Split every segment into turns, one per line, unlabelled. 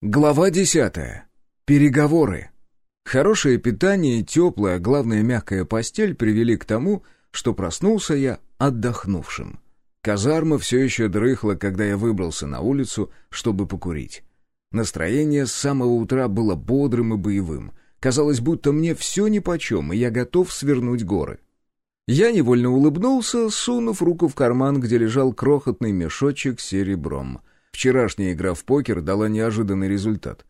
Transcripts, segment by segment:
Глава десятая. Переговоры. Хорошее питание теплая, главное мягкая постель привели к тому, что проснулся я отдохнувшим. Казарма все еще дрыхла, когда я выбрался на улицу, чтобы покурить. Настроение с самого утра было бодрым и боевым. Казалось, будто мне все нипочем, и я готов свернуть горы. Я невольно улыбнулся, сунув руку в карман, где лежал крохотный мешочек с серебром — Вчерашняя игра в покер дала неожиданный результат.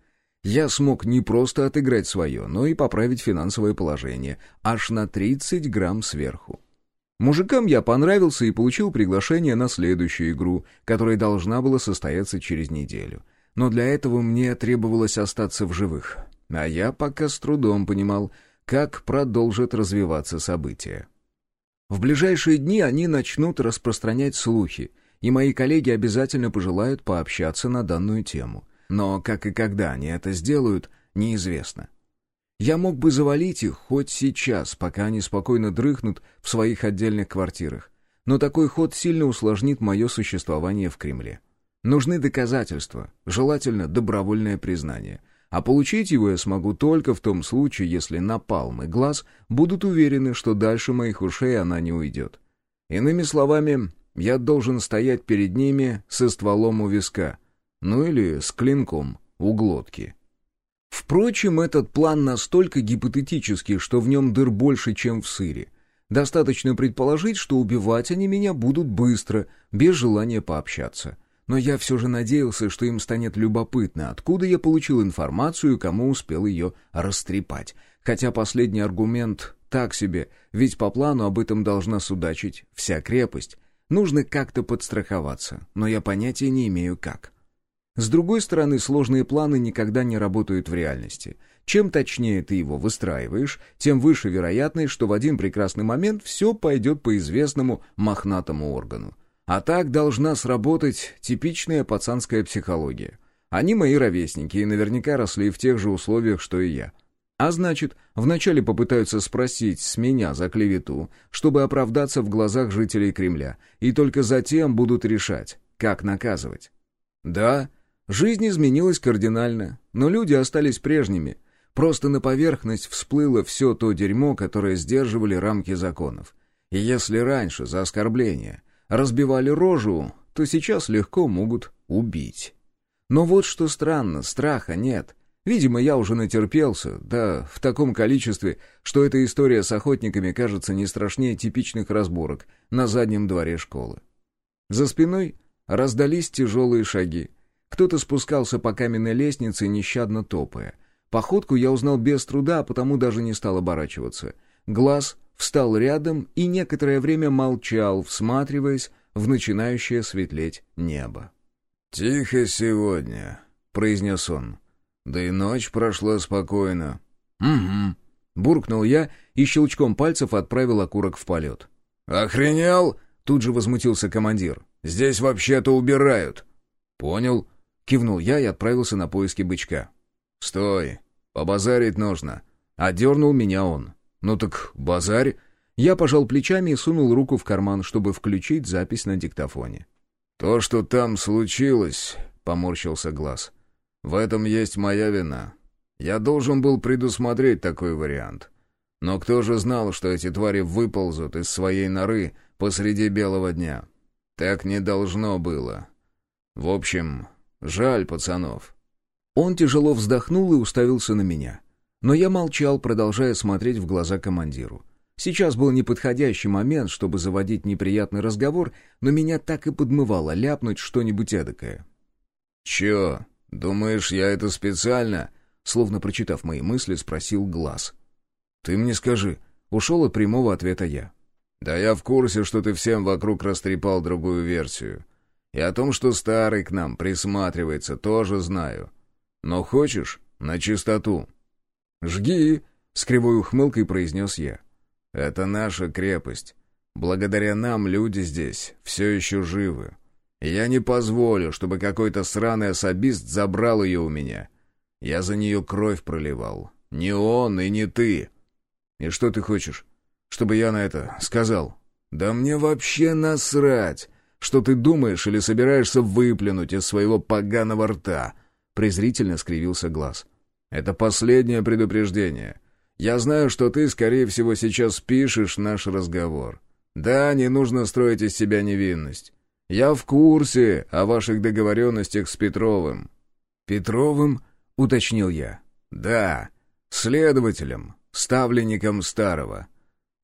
Я смог не просто отыграть свое, но и поправить финансовое положение, аж на 30 грамм сверху. Мужикам я понравился и получил приглашение на следующую игру, которая должна была состояться через неделю. Но для этого мне требовалось остаться в живых. А я пока с трудом понимал, как продолжат развиваться события. В ближайшие дни они начнут распространять слухи, и мои коллеги обязательно пожелают пообщаться на данную тему. Но как и когда они это сделают, неизвестно. Я мог бы завалить их хоть сейчас, пока они спокойно дрыхнут в своих отдельных квартирах. Но такой ход сильно усложнит мое существование в Кремле. Нужны доказательства, желательно добровольное признание. А получить его я смогу только в том случае, если Напалм и Глаз будут уверены, что дальше моих ушей она не уйдет. Иными словами, я должен стоять перед ними со стволом у виска, ну или с клинком у глотки. Впрочем, этот план настолько гипотетический, что в нем дыр больше, чем в сыре. Достаточно предположить, что убивать они меня будут быстро, без желания пообщаться. Но я все же надеялся, что им станет любопытно, откуда я получил информацию и кому успел ее растрепать. Хотя последний аргумент так себе, ведь по плану об этом должна судачить вся крепость. Нужно как-то подстраховаться, но я понятия не имею как. С другой стороны, сложные планы никогда не работают в реальности. Чем точнее ты его выстраиваешь, тем выше вероятность, что в один прекрасный момент все пойдет по известному мохнатому органу. А так должна сработать типичная пацанская психология. Они мои ровесники и наверняка росли в тех же условиях, что и я — а значит, вначале попытаются спросить с меня за клевету, чтобы оправдаться в глазах жителей Кремля, и только затем будут решать, как наказывать. Да, жизнь изменилась кардинально, но люди остались прежними. Просто на поверхность всплыло все то дерьмо, которое сдерживали рамки законов. И если раньше за оскорбление разбивали рожу, то сейчас легко могут убить. Но вот что странно, страха нет. Видимо, я уже натерпелся, да в таком количестве, что эта история с охотниками кажется не страшнее типичных разборок на заднем дворе школы. За спиной раздались тяжелые шаги. Кто-то спускался по каменной лестнице, нещадно топая. Походку я узнал без труда, а потому даже не стал оборачиваться. Глаз встал рядом и некоторое время молчал, всматриваясь в начинающее светлеть небо.
«Тихо сегодня», — произнес он. Да и ночь прошла спокойно.
«Угу», — буркнул я и щелчком пальцев отправил окурок в полет.
«Охренел?» — тут же возмутился командир. «Здесь вообще-то убирают».
«Понял», — кивнул я и отправился на поиски бычка.
«Стой, побазарить нужно».
Одернул меня он. «Ну так базарь». Я пожал плечами и сунул руку в карман, чтобы включить запись на диктофоне.
«То, что там случилось», — поморщился глаз, в этом есть моя вина. Я должен был предусмотреть такой вариант. Но кто же знал, что эти твари выползут из своей норы посреди белого дня? Так не должно было. В общем, жаль пацанов».
Он тяжело вздохнул и уставился на меня. Но я молчал, продолжая смотреть в глаза командиру. Сейчас был неподходящий момент, чтобы заводить неприятный разговор, но меня так и подмывало ляпнуть что-нибудь эдакое.
«Чё, «Думаешь, я это специально?» Словно прочитав мои мысли, спросил Глаз.
«Ты мне скажи». Ушел от прямого ответа я.
«Да я в курсе, что ты всем вокруг растрепал другую версию. И о том, что старый к нам присматривается, тоже знаю. Но хочешь, на чистоту?»
«Жги!» — с кривой ухмылкой произнес я.
«Это наша крепость. Благодаря нам люди здесь все еще живы. Я не позволю, чтобы какой-то сраный особист забрал ее у меня. Я за нее кровь проливал. Не он и не ты. И что ты хочешь? Чтобы я на это сказал? Да мне вообще насрать, что ты думаешь или собираешься выплюнуть из своего поганого рта.
презрительно скривился глаз.
«Это последнее предупреждение. Я знаю, что ты, скорее всего, сейчас пишешь наш разговор. Да, не нужно строить из себя невинность. Я в курсе о ваших договоренностях с Петровым».
«Петровым?» — уточнил я.
«Да, следователем, ставленником старого.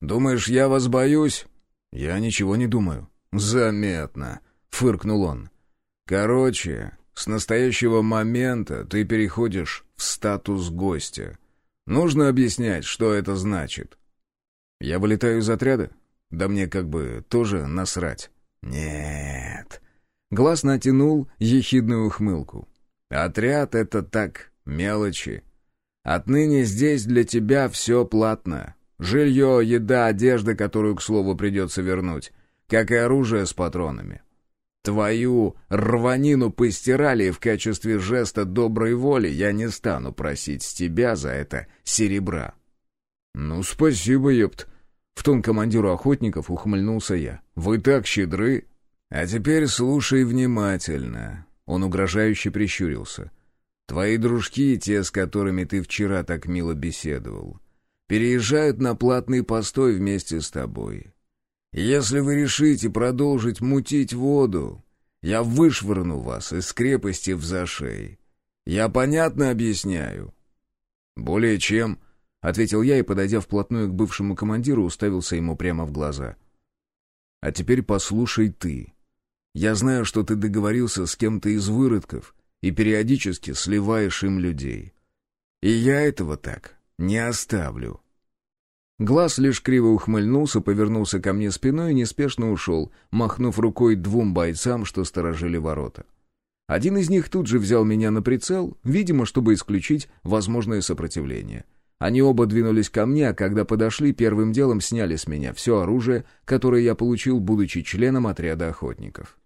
Думаешь, я вас боюсь?»
«Я ничего не думаю».
«Заметно», — фыркнул он. «Короче, с настоящего момента ты переходишь в статус гостя. Нужно объяснять, что это значит».
«Я вылетаю из отряда? Да мне как бы тоже насрать».
«Нет».
Глаз натянул ехидную ухмылку.
«Отряд — это так, мелочи. Отныне здесь для тебя все платно. Жилье, еда, одежда, которую, к слову, придется вернуть, как и оружие с патронами. Твою рванину постирали, и в качестве жеста доброй воли я не стану просить с тебя за это серебра».
«Ну, спасибо, епт». В тон командиру охотников ухмыльнулся я. «Вы так щедры!»
«А теперь слушай внимательно». Он угрожающе прищурился. «Твои дружки, те, с которыми ты вчера так мило беседовал, переезжают на платный постой вместе с тобой. Если вы решите продолжить мутить воду, я вышвырну вас из крепости в зашей. Я понятно объясняю?»
«Более чем», — ответил я и, подойдя вплотную к бывшему командиру, уставился ему прямо в глаза. «А теперь послушай ты. Я знаю, что ты договорился с кем-то из выродков и периодически сливаешь им людей. И я этого так не оставлю». Глаз лишь криво ухмыльнулся, повернулся ко мне спиной и неспешно ушел, махнув рукой двум бойцам, что сторожили ворота. Один из них тут же взял меня на прицел, видимо, чтобы исключить возможное сопротивление. Они оба двинулись ко мне, а когда подошли, первым делом сняли с меня все оружие, которое я получил, будучи членом отряда охотников.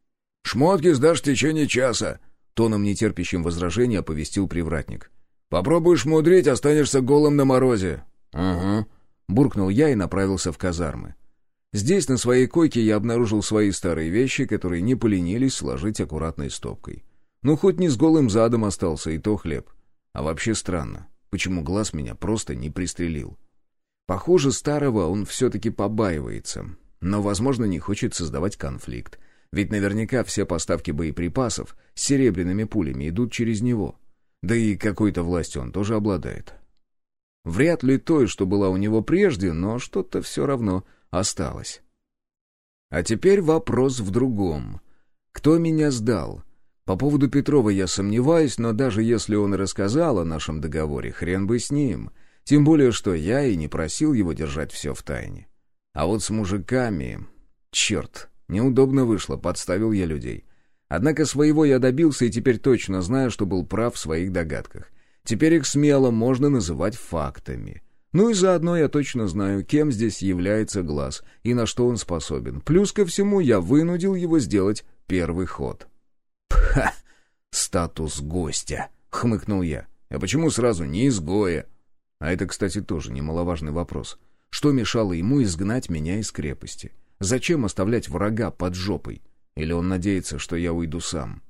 «Шмотки сдашь в течение часа», —
тоном нетерпящим возражения оповестил привратник.
«Попробуешь мудрить, останешься голым на морозе».
«Угу», Буркнул я и направился в казармы. Здесь, на своей койке, я обнаружил свои старые вещи, которые не поленились сложить аккуратной стопкой. Ну, хоть не с голым задом остался, и то хлеб. А вообще странно, почему глаз меня просто не пристрелил. Похоже, старого он все-таки побаивается, но, возможно, не хочет создавать конфликт. Ведь наверняка все поставки боеприпасов с серебряными пулями идут через него. Да и какой-то властью он тоже обладает. Вряд ли той, что была у него прежде, но что-то все равно осталось. А теперь вопрос в другом. Кто меня сдал? По поводу Петрова я сомневаюсь, но даже если он рассказал о нашем договоре, хрен бы с ним. Тем более, что я и не просил его держать все в тайне. А вот с мужиками... Черт, неудобно вышло, подставил я людей. Однако своего я добился и теперь точно знаю, что был прав в своих догадках. Теперь их смело можно называть фактами. Ну и заодно я точно знаю, кем здесь является глаз и на что он способен. Плюс ко всему я вынудил его сделать первый ход.
«Пха! Статус гостя!» — хмыкнул я. «А почему сразу не изгоя?»
А это, кстати, тоже немаловажный вопрос. Что мешало ему изгнать меня из крепости? Зачем оставлять врага под жопой? Или он надеется, что я уйду сам?»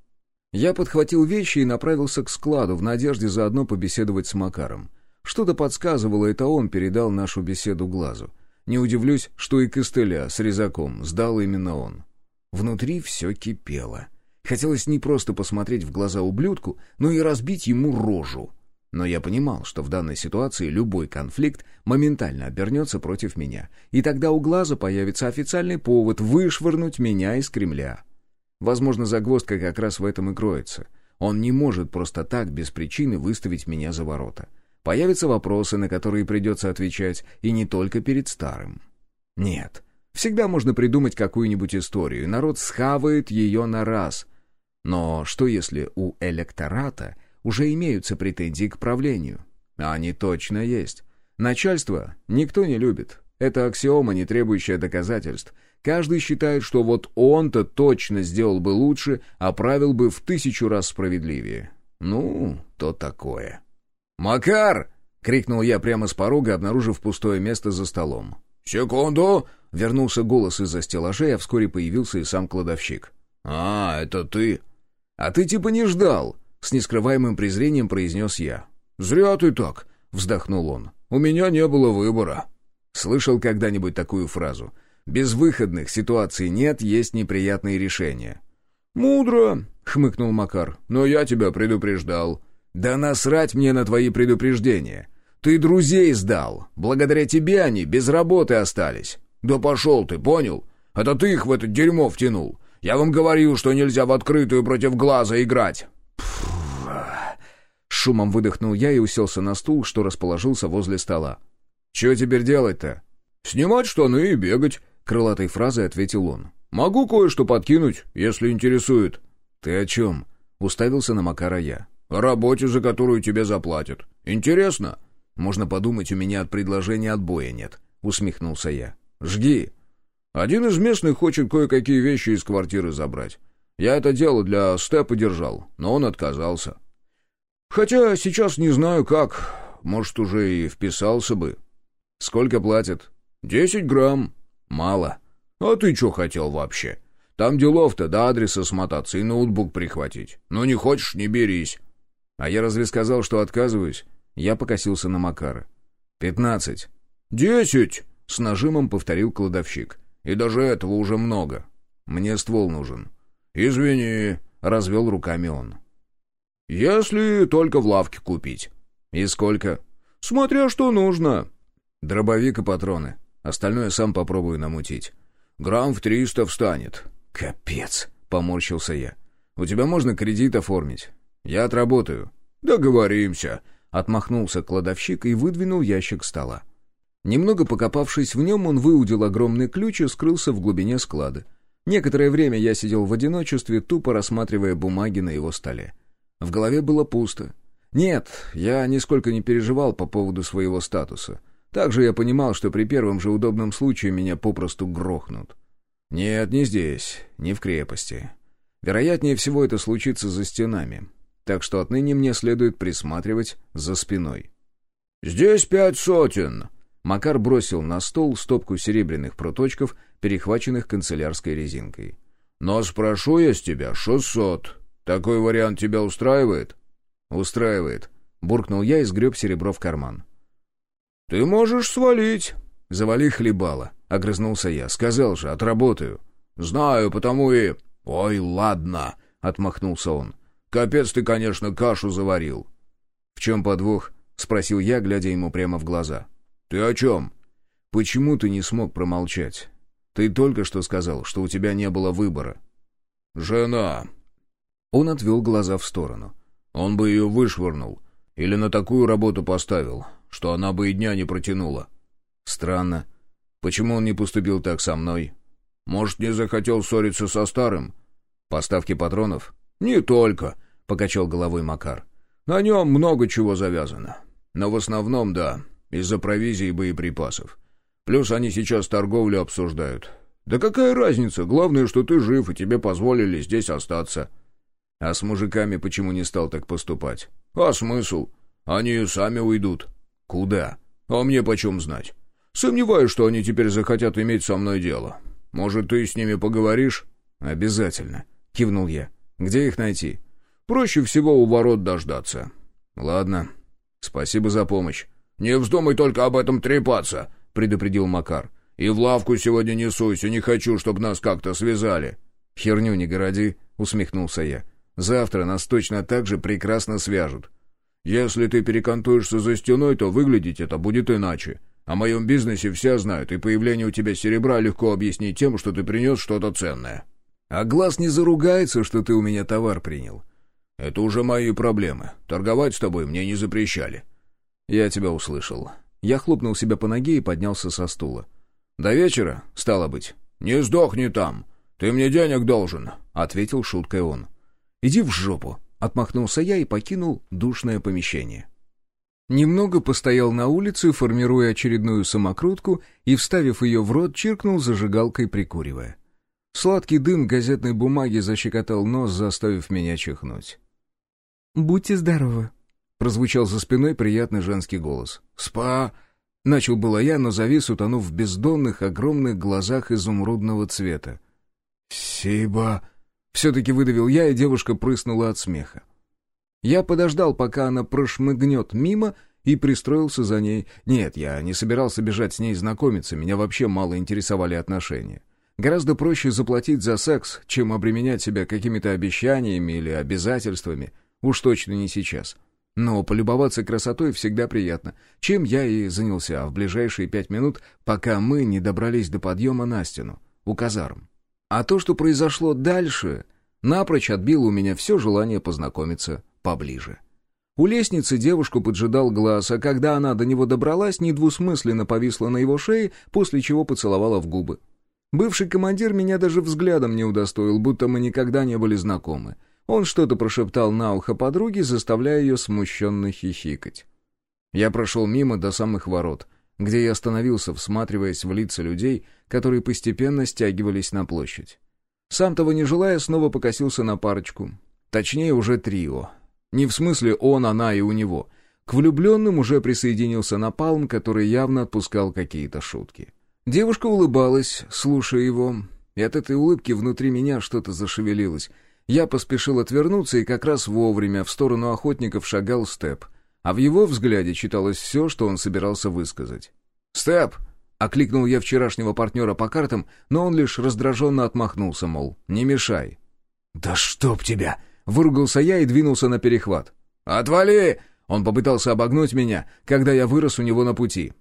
Я подхватил вещи и направился к складу в надежде заодно побеседовать с Макаром. Что-то подсказывало, это он передал нашу беседу глазу. Не удивлюсь, что и костыля с резаком сдал именно он. Внутри все кипело. Хотелось не просто посмотреть в глаза ублюдку, но и разбить ему рожу. Но я понимал, что в данной ситуации любой конфликт моментально обернется против меня, и тогда у глаза появится официальный повод вышвырнуть меня из Кремля. Возможно, загвоздка как раз в этом и кроется. Он не может просто так, без причины, выставить меня за ворота. Появятся вопросы, на которые придется отвечать, и не только перед старым. Нет, всегда можно придумать какую-нибудь историю, и народ схавает ее на раз. Но что если у электората уже имеются претензии к правлению? Они точно есть. Начальство никто не любит. Это аксиома, не требующая доказательств — Каждый считает, что вот он-то точно сделал бы лучше, а правил бы в тысячу раз справедливее. Ну, то такое.
«Макар!»
— крикнул я прямо с порога, обнаружив пустое место за столом.
«Секунду!»
— вернулся голос из-за стеллажей, а вскоре появился и сам кладовщик.
«А, это ты!»
«А ты типа не ждал!» — с нескрываемым презрением произнес я.
«Зря ты так», — вздохнул он. «У меня не было выбора».
Слышал когда-нибудь такую фразу? «Безвыходных ситуаций нет, есть неприятные решения».
«Мудро», — хмыкнул Макар, — «но я тебя предупреждал».
«Да насрать мне на твои предупреждения. Ты друзей сдал. Благодаря тебе они без работы остались».
«Да пошел ты, понял? Это ты их в это дерьмо втянул. Я вам говорил, что нельзя в открытую против глаза играть».
Шумом выдохнул я и уселся на стул, что расположился возле стола. «Чего теперь делать-то?»
«Снимать штаны и бегать», — крылатой фразой ответил он. «Могу кое-что подкинуть, если интересует».
«Ты о чем?» — уставился на Макара я.
«О работе, за которую тебе заплатят. Интересно?»
«Можно подумать, у меня от предложения отбоя нет», — усмехнулся я. «Жги».
«Один из местных хочет кое-какие вещи из квартиры забрать. Я это дело для Степа держал, но он отказался. Хотя сейчас не знаю как, может, уже и вписался бы».
«Сколько платят?»
«Десять грамм».
«Мало».
«А ты что хотел вообще? Там делов-то до адреса смотаться и ноутбук прихватить. Ну не хочешь, не берись».
«А я разве сказал, что отказываюсь?» Я покосился на Макара. «Пятнадцать».
«Десять!»
— с нажимом повторил кладовщик.
«И даже этого уже много.
Мне ствол нужен».
«Извини», — развел руками он. «Если только в лавке купить».
«И сколько?»
«Смотря что нужно».
«Дробовик и патроны. Остальное сам попробую намутить».
«Грамм в триста встанет».
«Капец», — поморщился я. «У тебя можно кредит оформить? Я отработаю».
«Договоримся»,
Отмахнулся кладовщик и выдвинул ящик стола. Немного покопавшись в нем, он выудил огромный ключ и скрылся в глубине склада. Некоторое время я сидел в одиночестве, тупо рассматривая бумаги на его столе. В голове было пусто. Нет, я нисколько не переживал по поводу своего статуса. Также я понимал, что при первом же удобном случае меня попросту грохнут. Нет, не здесь, не в крепости. Вероятнее всего это случится за стенами так что отныне мне следует присматривать за спиной.
«Здесь пять сотен!»
Макар бросил на стол стопку серебряных проточков, перехваченных канцелярской резинкой.
«Но спрошу я с тебя шестьсот. Такой вариант тебя устраивает?»
«Устраивает», — буркнул я и сгреб серебро в карман.
«Ты можешь свалить».
«Завали хлебало», — огрызнулся я. «Сказал же, отработаю».
«Знаю, потому и...» «Ой, ладно», — отмахнулся он. Капец ты, конечно, кашу заварил».
«В чем подвох?» — спросил я, глядя ему прямо в глаза.
«Ты о чем?»
«Почему ты не смог промолчать? Ты только что сказал, что у тебя не было выбора».
«Жена».
Он отвел глаза в сторону.
«Он бы ее вышвырнул. Или на такую работу поставил, что она бы и дня не протянула».
«Странно. Почему он не поступил так со мной?»
«Может, не захотел ссориться со старым?»
«Поставки патронов?»
«Не только», — покачал головой Макар. «На нем много чего завязано. Но в основном, да, из-за провизии и боеприпасов. Плюс они сейчас торговлю обсуждают. Да какая разница? Главное, что ты жив, и тебе позволили здесь остаться».
«А с мужиками почему не стал так поступать?»
«А смысл? Они сами уйдут».
«Куда?»
«А мне почем знать? Сомневаюсь, что они теперь захотят иметь со мной дело. Может, ты с ними поговоришь?»
«Обязательно», — кивнул я. Где их найти?
Проще всего у ворот дождаться.
Ладно. Спасибо за помощь.
Не вздумай только об этом трепаться, предупредил Макар. И в лавку сегодня не суйся, не хочу, чтобы нас как-то связали.
Херню не городи, усмехнулся я. Завтра нас точно так же прекрасно свяжут.
Если ты перекантуешься за стеной, то выглядеть это будет иначе. О моем бизнесе все знают, и появление у тебя серебра легко объяснить тем, что ты принес что-то ценное.
А глаз не заругается, что ты у меня товар принял.
Это уже мои проблемы. Торговать с тобой мне не запрещали.
Я тебя услышал. Я хлопнул себя по ноге и поднялся со стула. До вечера, стало быть.
Не сдохни там. Ты мне денег должен,
ответил шуткой он. Иди в жопу, отмахнулся я и покинул душное помещение. Немного постоял на улице, формируя очередную самокрутку и, вставив ее в рот, чиркнул зажигалкой, прикуривая. Сладкий дым газетной бумаги защекотал нос, заставив меня чихнуть. «Будьте здоровы», — прозвучал за спиной приятный женский голос. «Спа...» — начал было я, но завис, утонув в бездонных, огромных глазах изумрудного цвета. «Сиба...» — все-таки выдавил я, и девушка прыснула от смеха. Я подождал, пока она прошмыгнет мимо, и пристроился за ней. Нет, я не собирался бежать с ней знакомиться, меня вообще мало интересовали отношения. Гораздо проще заплатить за секс, чем обременять себя какими-то обещаниями или обязательствами. Уж точно не сейчас. Но полюбоваться красотой всегда приятно, чем я и занялся в ближайшие пять минут, пока мы не добрались до подъема на стену, у казарм. А то, что произошло дальше, напрочь отбило у меня все желание познакомиться поближе. У лестницы девушку поджидал глаз, а когда она до него добралась, недвусмысленно повисла на его шее, после чего поцеловала в губы. Бывший командир меня даже взглядом не удостоил, будто мы никогда не были знакомы. Он что-то прошептал на ухо подруге, заставляя ее смущенно хихикать. Я прошел мимо до самых ворот, где я остановился, всматриваясь в лица людей, которые постепенно стягивались на площадь. Сам того не желая, снова покосился на парочку. Точнее, уже трио. Не в смысле он, она и у него. К влюбленным уже присоединился Напалм, который явно отпускал какие-то шутки. Девушка улыбалась, слушая его, и от этой улыбки внутри меня что-то зашевелилось. Я поспешил отвернуться, и как раз вовремя в сторону охотников шагал Степ. А в его взгляде читалось все, что он собирался высказать. «Степ!» — окликнул я вчерашнего партнера по картам, но он лишь раздраженно отмахнулся, мол, «не мешай».
«Да чтоб тебя!»
Выругался я и двинулся на перехват.
«Отвали!»
Он попытался обогнуть меня, когда я вырос у него на пути.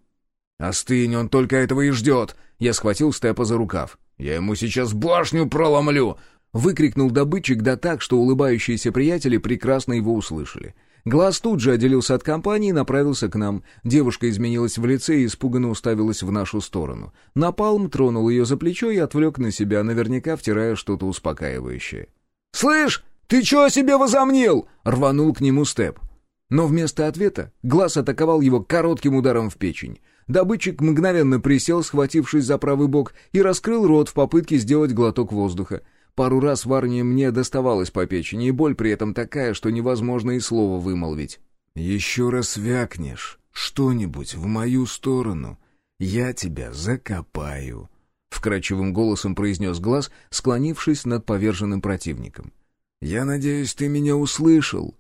«Остынь, он только этого и ждет!» Я схватил Степа за рукав. «Я ему сейчас башню проломлю!»
Выкрикнул добытчик да так, что улыбающиеся приятели прекрасно его услышали. Глаз тут же отделился от компании и направился к нам. Девушка изменилась в лице и испуганно уставилась в нашу сторону. Напалм тронул ее за плечо и отвлек на себя, наверняка втирая что-то успокаивающее. «Слышь, «Ты чего себе возомнил?» — рванул к нему Степ. Но вместо ответа глаз атаковал его коротким ударом в печень. Добытчик мгновенно присел, схватившись за правый бок, и раскрыл рот в попытке сделать глоток воздуха. Пару раз в армии мне доставалось по печени, и боль при этом такая, что невозможно и слова вымолвить.
«Еще раз вякнешь что-нибудь в мою сторону, я тебя закопаю», — вкрадчивым голосом произнес глаз, склонившись над поверженным противником. «Я надеюсь, ты меня услышал?»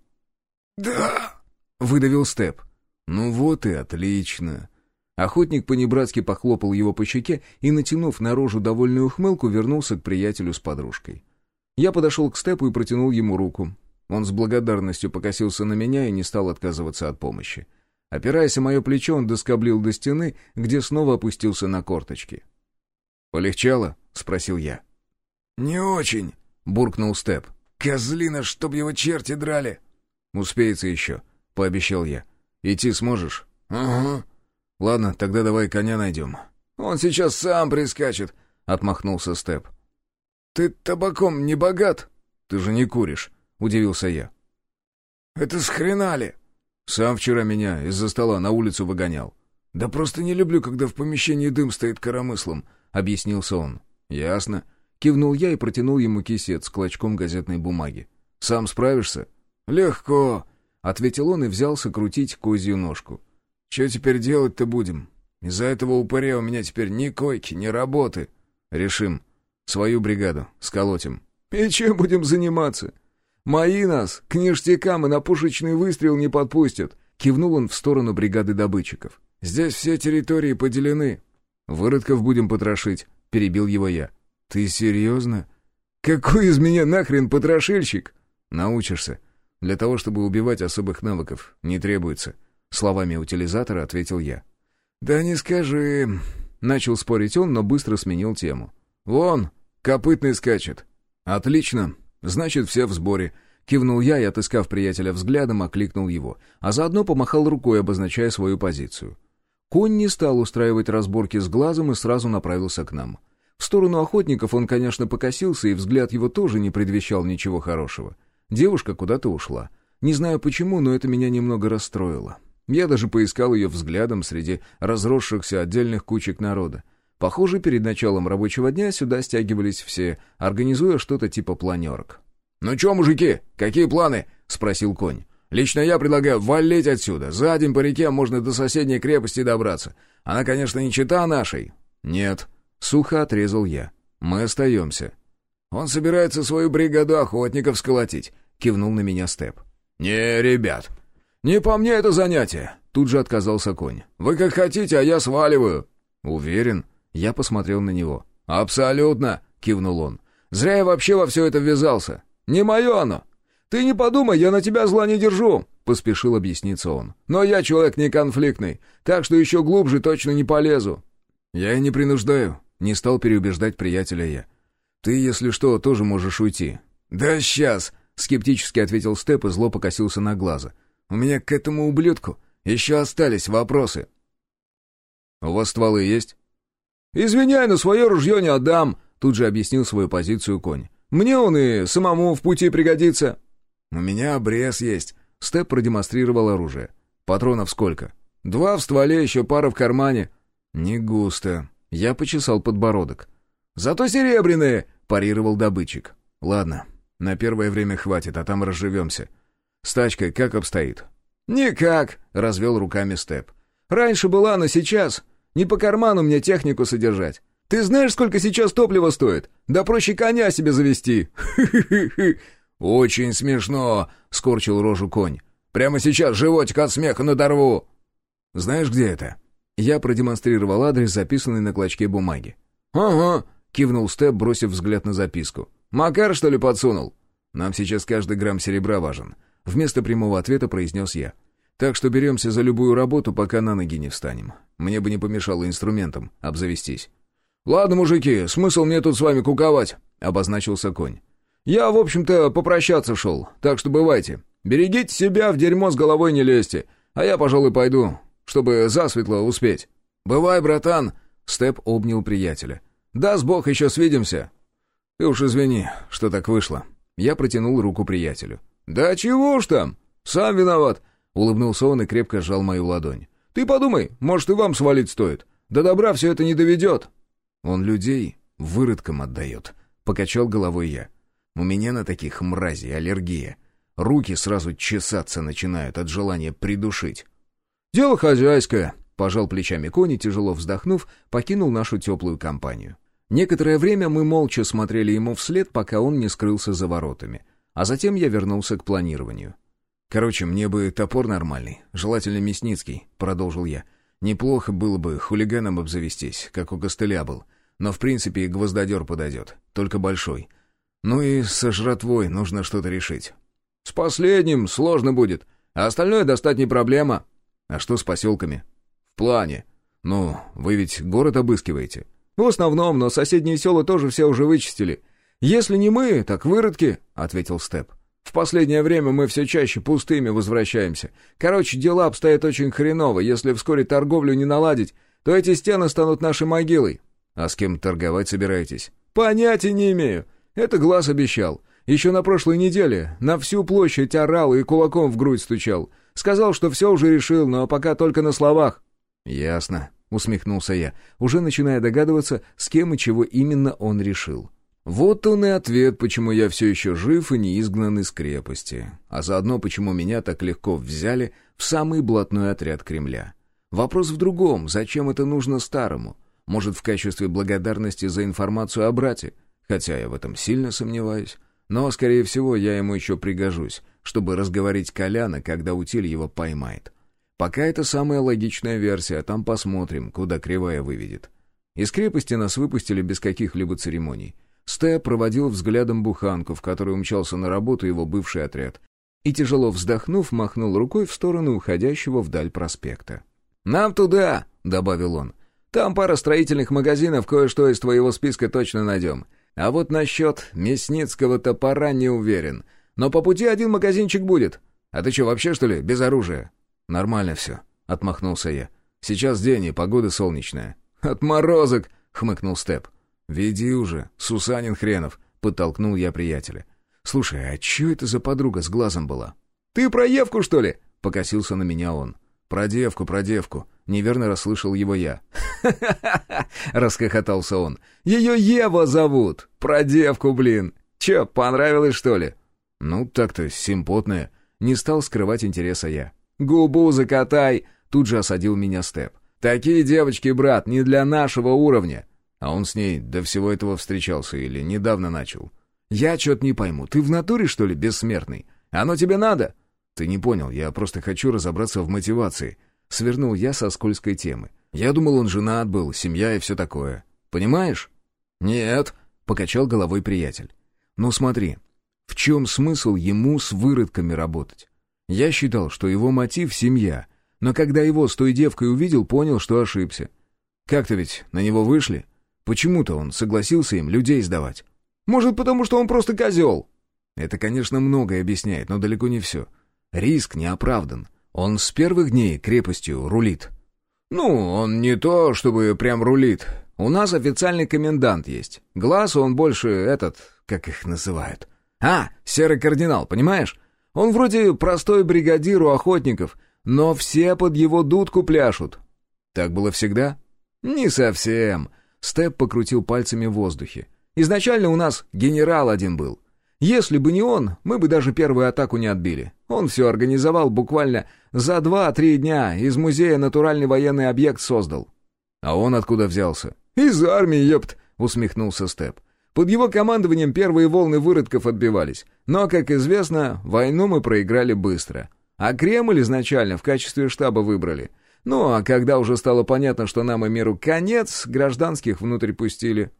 «Да!» — выдавил Степ.
«Ну вот и отлично!»
Охотник понебратски похлопал его по щеке и, натянув наружу довольную ухмылку, вернулся к приятелю с подружкой. Я подошел к Степу и протянул ему руку. Он с благодарностью покосился на меня и не стал отказываться от помощи. Опираясь о мое плечо, он доскоблил до стены, где снова опустился на корточки.
«Полегчало?» — спросил я.
«Не очень», — буркнул Степ.
Козлина, чтоб его черти драли!»
«Успеется еще», — пообещал я. «Идти сможешь?»
«Ага».
«Ладно, тогда давай коня найдем».
«Он сейчас сам прискачет», — отмахнулся Степ.
«Ты табаком не богат?» «Ты же не куришь», — удивился я.
«Это с хрена ли?»
«Сам вчера меня из-за стола на улицу выгонял».
«Да просто не люблю, когда в помещении дым стоит коромыслом», — объяснился он.
«Ясно. Кивнул я и протянул ему кисет с клочком газетной бумаги. «Сам справишься?»
«Легко», —
ответил он и взялся крутить козью ножку.
«Че теперь делать-то будем? Из-за этого упыря у меня теперь ни койки, ни работы».
«Решим. Свою бригаду. Сколотим».
«И чем будем заниматься? Мои нас к ништякам и на пушечный выстрел не подпустят», — кивнул он в сторону бригады добытчиков. «Здесь все территории поделены».
«Выродков будем потрошить», — перебил его я.
«Ты серьезно? Какой из меня нахрен потрошильщик?»
«Научишься. Для того, чтобы убивать особых навыков, не требуется», — словами утилизатора ответил я.
«Да не скажи...» — начал спорить он, но быстро сменил тему. «Вон, копытный скачет».
«Отлично. Значит, все в сборе». Кивнул я и, отыскав приятеля взглядом, окликнул его, а заодно помахал рукой, обозначая свою позицию. Конь не стал устраивать разборки с глазом и сразу направился к нам. В сторону охотников он, конечно, покосился, и взгляд его тоже не предвещал ничего хорошего. Девушка куда-то ушла. Не знаю почему, но это меня немного расстроило. Я даже поискал ее взглядом среди разросшихся отдельных кучек народа. Похоже, перед началом рабочего дня сюда стягивались все, организуя что-то типа планерок.
«Ну чё, мужики, какие планы?» — спросил конь. «Лично я предлагаю валить отсюда. За день по реке можно до соседней крепости добраться. Она, конечно, не чита нашей».
«Нет», Сухо отрезал я. «Мы остаемся».
«Он собирается свою бригаду охотников сколотить», — кивнул на меня Степ. «Не, ребят, не по мне это занятие!» Тут же отказался конь. «Вы как хотите, а я сваливаю!»
«Уверен?» Я посмотрел на него.
«Абсолютно!» — кивнул он. «Зря я вообще во все это ввязался. Не мое оно! Ты не подумай, я на тебя зла не держу!» — поспешил объясниться он. «Но я человек не конфликтный, так что еще глубже точно не полезу».
«Я и не принуждаю», — не стал переубеждать приятеля я. «Ты, если что, тоже можешь уйти».
«Да сейчас!» — скептически ответил Степ и зло покосился на глаза. «У меня к этому ублюдку еще остались вопросы».
«У вас стволы есть?»
«Извиняй, но свое ружье не отдам», — тут же объяснил свою позицию конь. «Мне он и самому в пути пригодится».
«У меня обрез есть». Степ продемонстрировал оружие. «Патронов сколько?»
«Два в стволе, еще пара в кармане».
«Не густо». Я почесал подбородок.
«Зато серебряные!» — парировал добытчик.
«Ладно, на первое время хватит, а там разживемся. С тачкой как обстоит?»
«Никак», — развел руками Степ. «Раньше была, но сейчас. Не по карману мне технику содержать. Ты знаешь, сколько сейчас топлива стоит? Да проще коня себе завести».
«Очень смешно», — скорчил рожу конь. «Прямо сейчас животик от смеха надорву». «Знаешь, где это?» Я продемонстрировал адрес, записанный на клочке бумаги.
«Ага», —
кивнул Степ, бросив взгляд на записку.
«Макар, что ли, подсунул?»
«Нам сейчас каждый грамм серебра важен», — вместо прямого ответа произнес я. «Так что беремся за любую работу, пока на ноги не встанем. Мне бы не помешало инструментом обзавестись».
«Ладно, мужики, смысл мне тут с вами куковать», — обозначился конь. «Я, в общем-то, попрощаться шел, так что бывайте. Берегите себя, в дерьмо с головой не лезьте, а я, пожалуй, пойду, чтобы засветло успеть». «Бывай, братан», — Степ обнял приятеля. «Даст бог, еще свидимся».
«Ты уж извини, что так вышло». Я протянул руку приятелю.
«Да чего уж там? Сам виноват», — улыбнулся он и крепко сжал мою ладонь. «Ты подумай, может, и вам свалить стоит. До добра все это не доведет».
«Он людей выродком отдает», — покачал головой я. «У меня на таких мразей аллергия. Руки сразу чесаться начинают от желания придушить».
«Дело хозяйское», — пожал плечами кони, тяжело вздохнув, покинул нашу теплую компанию. Некоторое время мы молча смотрели ему вслед, пока он не скрылся за воротами. А затем я вернулся к планированию.
«Короче, мне бы топор нормальный, желательно мясницкий», — продолжил я. «Неплохо было бы хулиганом обзавестись, как у костыля был. Но в принципе гвоздодер подойдет, только большой. Ну и со жратвой нужно что-то решить».
«С последним сложно будет, а остальное достать не проблема».
«А что с поселками?»
«В плане».
«Ну, вы ведь город обыскиваете».
«В основном, но соседние села тоже все уже вычистили. Если не мы, так выродки», — ответил Степ. «В последнее время мы все чаще пустыми возвращаемся. Короче, дела обстоят очень хреново. Если вскоре торговлю не наладить, то эти стены станут нашей могилой».
«А с кем торговать собираетесь?»
«Понятия не имею. Это Глаз обещал. Еще на прошлой неделе на всю площадь орал и кулаком в грудь стучал. Сказал, что все уже решил, но пока только на словах».
«Ясно», — усмехнулся я, уже начиная догадываться, с кем и чего именно он решил. Вот он и ответ, почему я все еще жив и не изгнан из крепости, а заодно почему меня так легко взяли в самый блатной отряд Кремля. Вопрос в другом, зачем это нужно старому? Может, в качестве благодарности за информацию о брате? Хотя я в этом сильно сомневаюсь. Но, скорее всего, я ему еще пригожусь, чтобы разговорить Коляна, когда утиль его поймает. Пока это самая логичная версия, там посмотрим, куда кривая выведет. Из крепости нас выпустили без каких-либо церемоний. Сте проводил взглядом буханку, в которой умчался на работу его бывший отряд, и, тяжело вздохнув, махнул рукой в сторону уходящего вдаль проспекта.
«Нам туда!» — добавил он. «Там пара строительных магазинов, кое-что из твоего списка точно найдем. А вот насчет мясницкого топора не уверен. Но по пути один магазинчик будет. А ты что, вообще, что ли, без оружия?»
«Нормально все», — отмахнулся я. «Сейчас день и погода солнечная».
«Отморозок!» — хмыкнул Степ.
«Веди уже, Сусанин хренов», — подтолкнул я приятеля. «Слушай, а чё это за подруга с глазом была?»
«Ты про Евку, что ли?»
— покосился на меня он. «Про девку, про девку», — неверно расслышал его я.
«Ха-ха-ха!» — расхохотался он. «Ее Ева зовут! Про девку, блин! Чё, понравилось, что ли?»
«Ну, так-то симпотная». Не стал скрывать интереса я.
«Губу закатай!» — тут же осадил меня Степ. «Такие девочки, брат, не для нашего уровня.
А он с ней до всего этого встречался или недавно начал?
Я что-то не пойму. Ты в натуре, что ли, бессмертный? Оно тебе надо?
«Ты не понял, я просто хочу разобраться в мотивации». Свернул я со скользкой темы. «Я думал, он женат был, семья и все такое. Понимаешь?»
«Нет», — покачал головой приятель.
«Ну смотри, в чем смысл ему с выродками работать? Я считал, что его мотив — семья, но когда его с той девкой увидел, понял, что ошибся. Как-то ведь на него вышли. Почему-то он согласился им людей сдавать.
Может, потому что он просто козел?»
Это, конечно, многое объясняет, но далеко не все. Риск не оправдан. Он с первых дней крепостью рулит.
«Ну, он не то, чтобы прям рулит. У нас официальный комендант есть. Глаз он больше этот, как их называют. А, серый кардинал, понимаешь? Он вроде простой бригадир у охотников, но все под его дудку пляшут».
«Так было всегда?»
«Не совсем». Степ покрутил пальцами в воздухе. «Изначально у нас генерал один был. Если бы не он, мы бы даже первую атаку не отбили. Он все организовал буквально за два-три дня, из музея натуральный военный объект создал».
«А он откуда взялся?»
«Из армии, ёпт!» — усмехнулся Степ. «Под его командованием первые волны выродков отбивались. Но, как известно, войну мы проиграли быстро. А Кремль изначально в качестве штаба выбрали. Ну, а когда уже стало понятно, что нам и миру конец, гражданских внутрь пустили».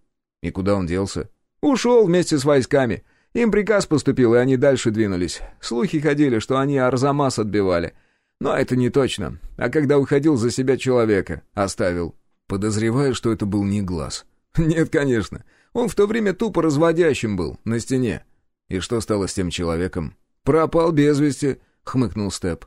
«И куда он делся?»
«Ушел вместе с войсками». Им приказ поступил, и они дальше двинулись. Слухи ходили, что они Арзамас отбивали. Но это не точно. А когда уходил за себя человека, оставил.
Подозреваю, что это был не глаз.
Нет, конечно. Он в то время тупо разводящим был, на стене.
И что стало с тем человеком?
Пропал без вести, хмыкнул Степ.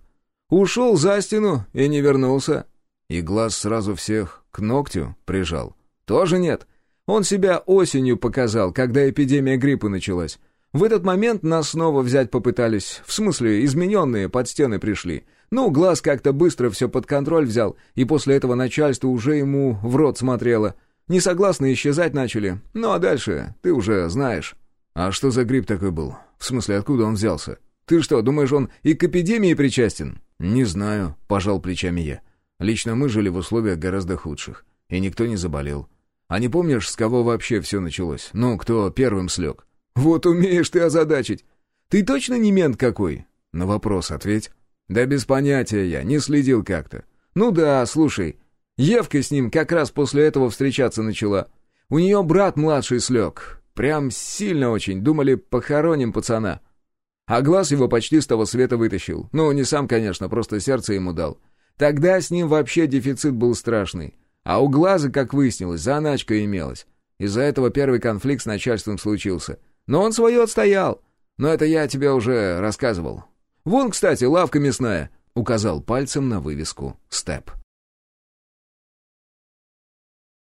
Ушел за стену и не вернулся.
И глаз сразу всех к ногтю прижал.
Тоже нет. Он себя осенью показал, когда эпидемия гриппа началась. В этот момент нас снова взять попытались, в смысле, измененные под стены пришли. Ну, глаз как-то быстро все под контроль взял, и после этого начальство уже ему в рот смотрело. Несогласные исчезать начали, ну а дальше ты уже знаешь.
А что за грипп такой был? В смысле, откуда он взялся?
Ты что, думаешь, он и к эпидемии причастен?
Не знаю, пожал плечами я. Лично мы жили в условиях гораздо худших, и никто не заболел. А не помнишь, с кого вообще все началось? Ну, кто первым слег?
«Вот умеешь ты озадачить. Ты точно не мент какой?»
«На вопрос ответь».
«Да без понятия я, не следил как-то». «Ну да, слушай, Евка с ним как раз после этого встречаться начала. У нее брат младший слег. Прям сильно очень, думали, похороним пацана. А глаз его почти с того света вытащил. Ну, не сам, конечно, просто сердце ему дал. Тогда с ним вообще дефицит был страшный. А у глаза, как выяснилось, заначка имелась. Из-за этого первый конфликт с начальством случился. Но он свое отстоял. Но это я тебе уже рассказывал. Вон, кстати, лавка мясная», — указал пальцем на вывеску «Степ».